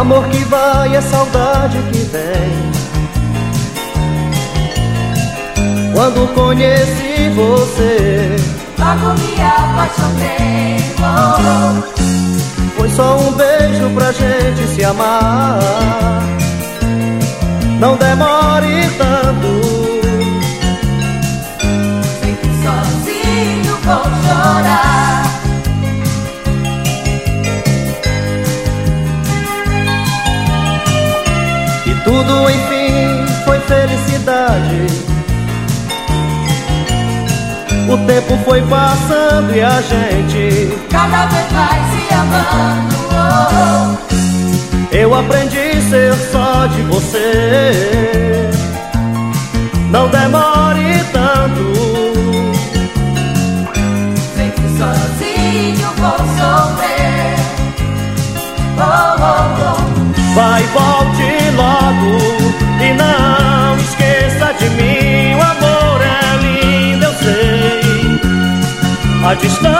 Amor que vai é saudade que vem. Quando conheci você, logo me apaixonei. Oh, oh. Foi só um beijo pra gente se amar. Não demore tanto. Tudo enfim foi felicidade. O tempo foi passando e a gente cada vez mais se amando. Oh, oh. Eu aprendi a ser só de você. Não demore tanto. Sei que sozinho vou sofrer. Oh, oh, oh. Vai, volte A distância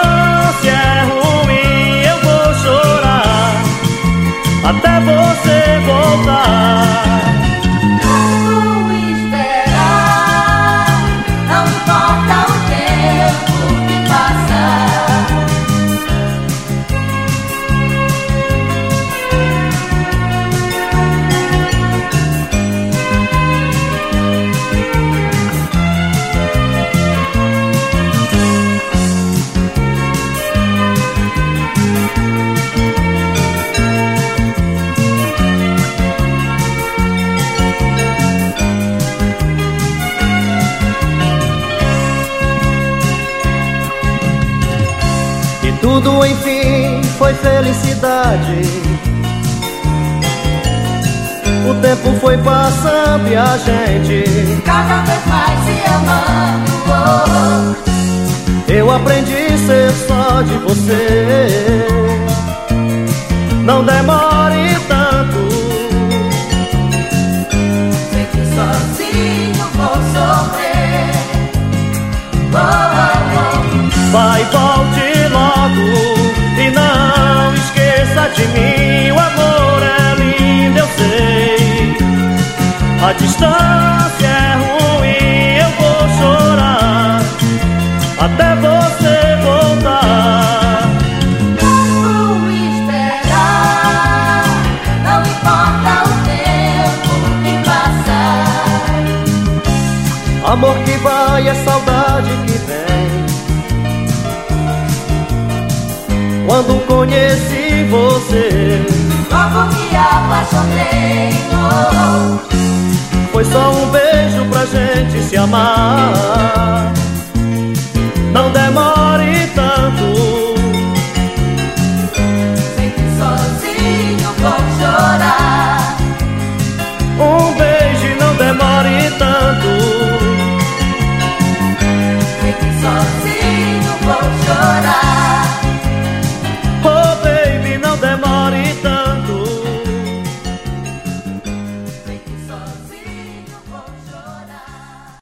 tudo enfim foi felicidade. O tempo foi passando e a gente cada vez mais se amando. Oh. Eu aprendi a ser só de você. Não demore A distância é ruim, eu vou chorar até você voltar. Vou esperar, não importa o tempo que passar. Amor que vai é saudade que vem. Quando conheci você, logo me só um beijo pra gente se amar.